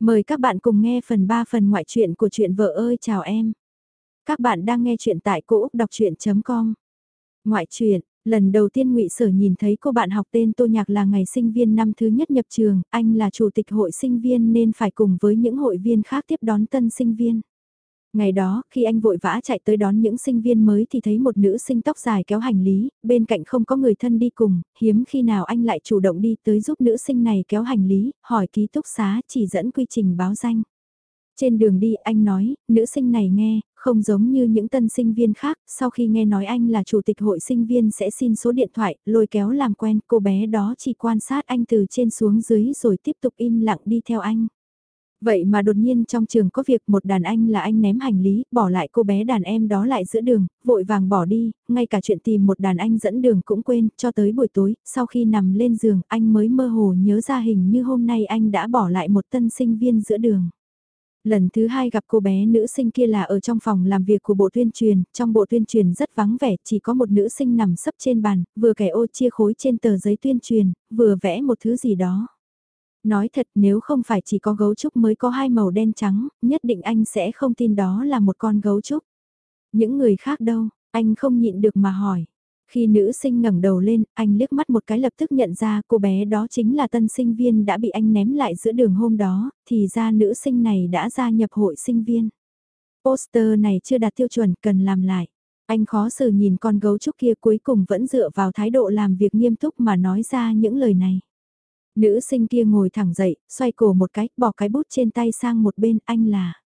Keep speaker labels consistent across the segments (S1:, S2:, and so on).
S1: Mời các bạn cùng nghe phần 3 phần ngoại truyện của truyện vợ ơi chào em. Các bạn đang nghe truyện tại cỗ đọc chuyện.com. Ngoại truyện, lần đầu tiên ngụy Sở nhìn thấy cô bạn học tên Tô Nhạc là ngày sinh viên năm thứ nhất nhập trường, anh là chủ tịch hội sinh viên nên phải cùng với những hội viên khác tiếp đón tân sinh viên. Ngày đó, khi anh vội vã chạy tới đón những sinh viên mới thì thấy một nữ sinh tóc dài kéo hành lý, bên cạnh không có người thân đi cùng, hiếm khi nào anh lại chủ động đi tới giúp nữ sinh này kéo hành lý, hỏi ký túc xá chỉ dẫn quy trình báo danh. Trên đường đi anh nói, nữ sinh này nghe, không giống như những tân sinh viên khác, sau khi nghe nói anh là chủ tịch hội sinh viên sẽ xin số điện thoại, lôi kéo làm quen, cô bé đó chỉ quan sát anh từ trên xuống dưới rồi tiếp tục im lặng đi theo anh. Vậy mà đột nhiên trong trường có việc một đàn anh là anh ném hành lý, bỏ lại cô bé đàn em đó lại giữa đường, vội vàng bỏ đi, ngay cả chuyện tìm một đàn anh dẫn đường cũng quên, cho tới buổi tối, sau khi nằm lên giường, anh mới mơ hồ nhớ ra hình như hôm nay anh đã bỏ lại một tân sinh viên giữa đường. Lần thứ hai gặp cô bé nữ sinh kia là ở trong phòng làm việc của bộ tuyên truyền, trong bộ tuyên truyền rất vắng vẻ, chỉ có một nữ sinh nằm sấp trên bàn, vừa kẻ ô chia khối trên tờ giấy tuyên truyền, vừa vẽ một thứ gì đó. Nói thật nếu không phải chỉ có gấu trúc mới có hai màu đen trắng, nhất định anh sẽ không tin đó là một con gấu trúc. Những người khác đâu, anh không nhịn được mà hỏi. Khi nữ sinh ngẩng đầu lên, anh liếc mắt một cái lập tức nhận ra cô bé đó chính là tân sinh viên đã bị anh ném lại giữa đường hôm đó, thì ra nữ sinh này đã gia nhập hội sinh viên. Poster này chưa đạt tiêu chuẩn cần làm lại. Anh khó xử nhìn con gấu trúc kia cuối cùng vẫn dựa vào thái độ làm việc nghiêm túc mà nói ra những lời này. Nữ sinh kia ngồi thẳng dậy, xoay cổ một cái, bỏ cái bút trên tay sang một bên, anh là.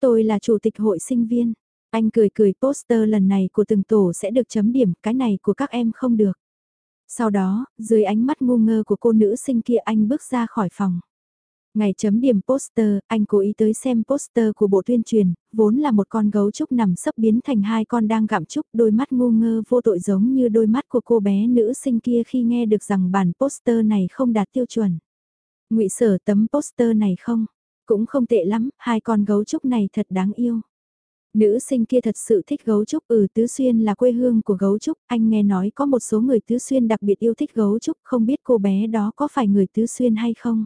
S1: Tôi là chủ tịch hội sinh viên. Anh cười cười poster lần này của từng tổ sẽ được chấm điểm, cái này của các em không được. Sau đó, dưới ánh mắt ngu ngơ của cô nữ sinh kia anh bước ra khỏi phòng. Ngày chấm điểm poster, anh cố ý tới xem poster của bộ tuyên truyền, vốn là một con gấu trúc nằm sấp biến thành hai con đang gặm trúc, đôi mắt ngu ngơ vô tội giống như đôi mắt của cô bé nữ sinh kia khi nghe được rằng bản poster này không đạt tiêu chuẩn. ngụy sở tấm poster này không? Cũng không tệ lắm, hai con gấu trúc này thật đáng yêu. Nữ sinh kia thật sự thích gấu trúc, ừ Tứ Xuyên là quê hương của gấu trúc, anh nghe nói có một số người Tứ Xuyên đặc biệt yêu thích gấu trúc, không biết cô bé đó có phải người Tứ Xuyên hay không?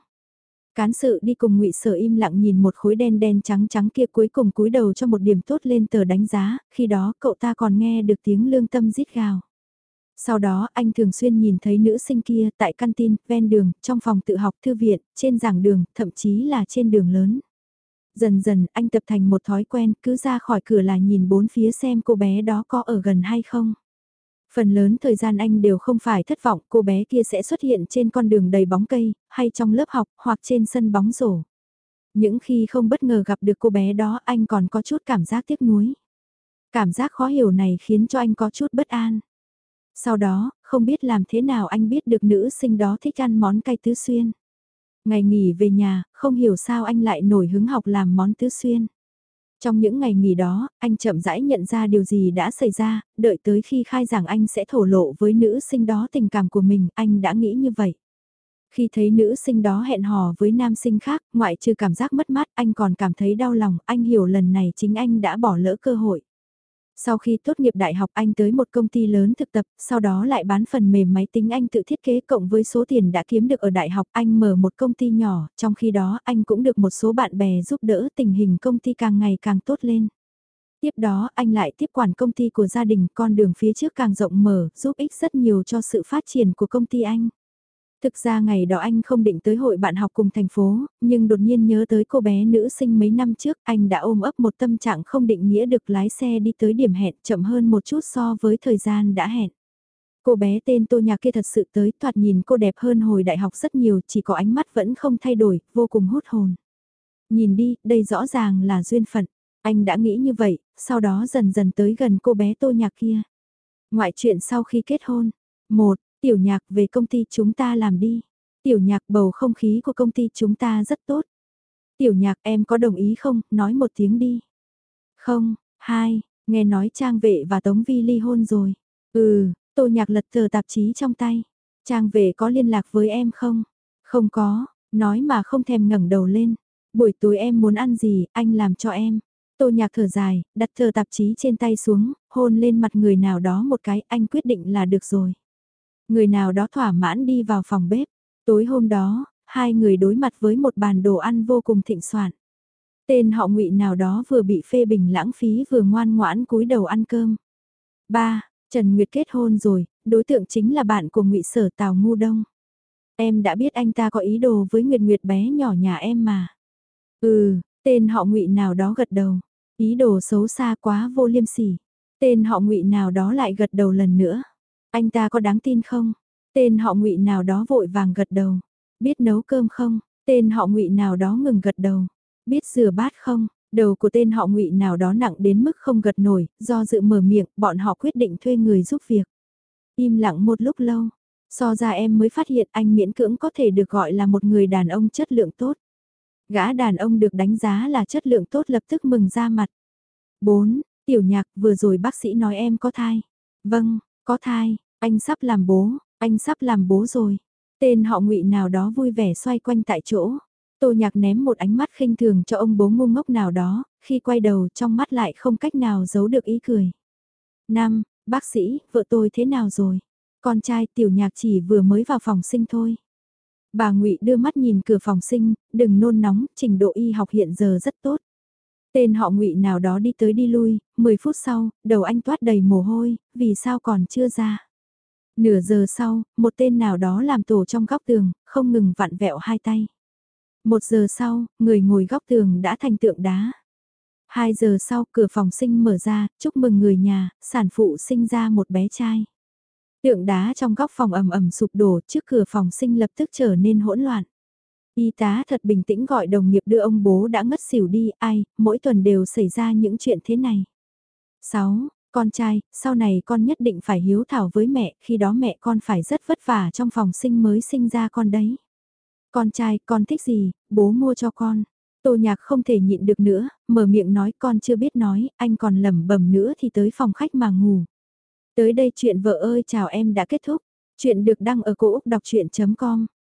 S1: Cán sự đi cùng ngụy Sở im lặng nhìn một khối đen đen trắng trắng kia cuối cùng cúi đầu cho một điểm tốt lên tờ đánh giá, khi đó cậu ta còn nghe được tiếng lương tâm rít gào. Sau đó anh thường xuyên nhìn thấy nữ sinh kia tại căn tin, ven đường, trong phòng tự học thư viện, trên giảng đường, thậm chí là trên đường lớn. Dần dần anh tập thành một thói quen cứ ra khỏi cửa là nhìn bốn phía xem cô bé đó có ở gần hay không. Phần lớn thời gian anh đều không phải thất vọng cô bé kia sẽ xuất hiện trên con đường đầy bóng cây, hay trong lớp học, hoặc trên sân bóng rổ. Những khi không bất ngờ gặp được cô bé đó anh còn có chút cảm giác tiếc nuối. Cảm giác khó hiểu này khiến cho anh có chút bất an. Sau đó, không biết làm thế nào anh biết được nữ sinh đó thích ăn món cay tứ xuyên. Ngày nghỉ về nhà, không hiểu sao anh lại nổi hứng học làm món tứ xuyên. Trong những ngày nghỉ đó, anh chậm rãi nhận ra điều gì đã xảy ra, đợi tới khi khai giảng anh sẽ thổ lộ với nữ sinh đó tình cảm của mình, anh đã nghĩ như vậy. Khi thấy nữ sinh đó hẹn hò với nam sinh khác, ngoại trừ cảm giác mất mát, anh còn cảm thấy đau lòng, anh hiểu lần này chính anh đã bỏ lỡ cơ hội. Sau khi tốt nghiệp đại học anh tới một công ty lớn thực tập, sau đó lại bán phần mềm máy tính anh tự thiết kế cộng với số tiền đã kiếm được ở đại học anh mở một công ty nhỏ, trong khi đó anh cũng được một số bạn bè giúp đỡ tình hình công ty càng ngày càng tốt lên. Tiếp đó anh lại tiếp quản công ty của gia đình con đường phía trước càng rộng mở, giúp ích rất nhiều cho sự phát triển của công ty anh. Thực ra ngày đó anh không định tới hội bạn học cùng thành phố, nhưng đột nhiên nhớ tới cô bé nữ sinh mấy năm trước, anh đã ôm ấp một tâm trạng không định nghĩa được lái xe đi tới điểm hẹn chậm hơn một chút so với thời gian đã hẹn. Cô bé tên Tô Nhạc kia thật sự tới, thoạt nhìn cô đẹp hơn hồi đại học rất nhiều, chỉ có ánh mắt vẫn không thay đổi, vô cùng hút hồn. Nhìn đi, đây rõ ràng là duyên phận. Anh đã nghĩ như vậy, sau đó dần dần tới gần cô bé Tô Nhạc kia. Ngoại chuyện sau khi kết hôn. một Tiểu nhạc về công ty chúng ta làm đi. Tiểu nhạc bầu không khí của công ty chúng ta rất tốt. Tiểu nhạc em có đồng ý không, nói một tiếng đi. Không, hai, nghe nói Trang Vệ và Tống Vi ly hôn rồi. Ừ, tô nhạc lật tờ tạp chí trong tay. Trang Vệ có liên lạc với em không? Không có, nói mà không thèm ngẩng đầu lên. Buổi tối em muốn ăn gì, anh làm cho em. Tô nhạc thở dài, đặt tờ tạp chí trên tay xuống, hôn lên mặt người nào đó một cái, anh quyết định là được rồi. Người nào đó thỏa mãn đi vào phòng bếp. Tối hôm đó, hai người đối mặt với một bàn đồ ăn vô cùng thịnh soạn. Tên họ ngụy nào đó vừa bị phê bình lãng phí vừa ngoan ngoãn cúi đầu ăn cơm. 3. Trần Nguyệt kết hôn rồi, đối tượng chính là bạn của ngụy Sở Tào Ngu Đông. Em đã biết anh ta có ý đồ với Nguyệt Nguyệt bé nhỏ nhà em mà. Ừ, tên họ ngụy nào đó gật đầu. Ý đồ xấu xa quá vô liêm sỉ. Tên họ ngụy nào đó lại gật đầu lần nữa. Anh ta có đáng tin không? Tên họ ngụy nào đó vội vàng gật đầu. Biết nấu cơm không? Tên họ ngụy nào đó ngừng gật đầu. Biết rửa bát không? Đầu của tên họ ngụy nào đó nặng đến mức không gật nổi, do dự mở miệng, bọn họ quyết định thuê người giúp việc. Im lặng một lúc lâu, so ra em mới phát hiện anh miễn cưỡng có thể được gọi là một người đàn ông chất lượng tốt. Gã đàn ông được đánh giá là chất lượng tốt lập tức mừng ra mặt. 4. Tiểu nhạc vừa rồi bác sĩ nói em có thai. Vâng, có thai, anh sắp làm bố, anh sắp làm bố rồi. Tên họ ngụy nào đó vui vẻ xoay quanh tại chỗ. Tô nhạc ném một ánh mắt khinh thường cho ông bố ngu ngốc nào đó, khi quay đầu trong mắt lại không cách nào giấu được ý cười. Năm, bác sĩ, vợ tôi thế nào rồi? Con trai tiểu nhạc chỉ vừa mới vào phòng sinh thôi. Bà ngụy đưa mắt nhìn cửa phòng sinh, đừng nôn nóng, trình độ y học hiện giờ rất tốt. Tên họ ngụy nào đó đi tới đi lui, 10 phút sau, đầu anh toát đầy mồ hôi, vì sao còn chưa ra. Nửa giờ sau, một tên nào đó làm tổ trong góc tường, không ngừng vặn vẹo hai tay. Một giờ sau, người ngồi góc tường đã thành tượng đá. Hai giờ sau, cửa phòng sinh mở ra, chúc mừng người nhà, sản phụ sinh ra một bé trai. Tượng đá trong góc phòng ầm ầm sụp đổ trước cửa phòng sinh lập tức trở nên hỗn loạn. Y tá thật bình tĩnh gọi đồng nghiệp đưa ông bố đã ngất xỉu đi, ai, mỗi tuần đều xảy ra những chuyện thế này. 6. Con trai, sau này con nhất định phải hiếu thảo với mẹ, khi đó mẹ con phải rất vất vả trong phòng sinh mới sinh ra con đấy. Con trai, con thích gì, bố mua cho con. Tô nhạc không thể nhịn được nữa, mở miệng nói con chưa biết nói, anh còn lẩm bẩm nữa thì tới phòng khách mà ngủ. Tới đây chuyện vợ ơi chào em đã kết thúc. Chuyện được đăng ở cổ Úc đọc chuyện.com.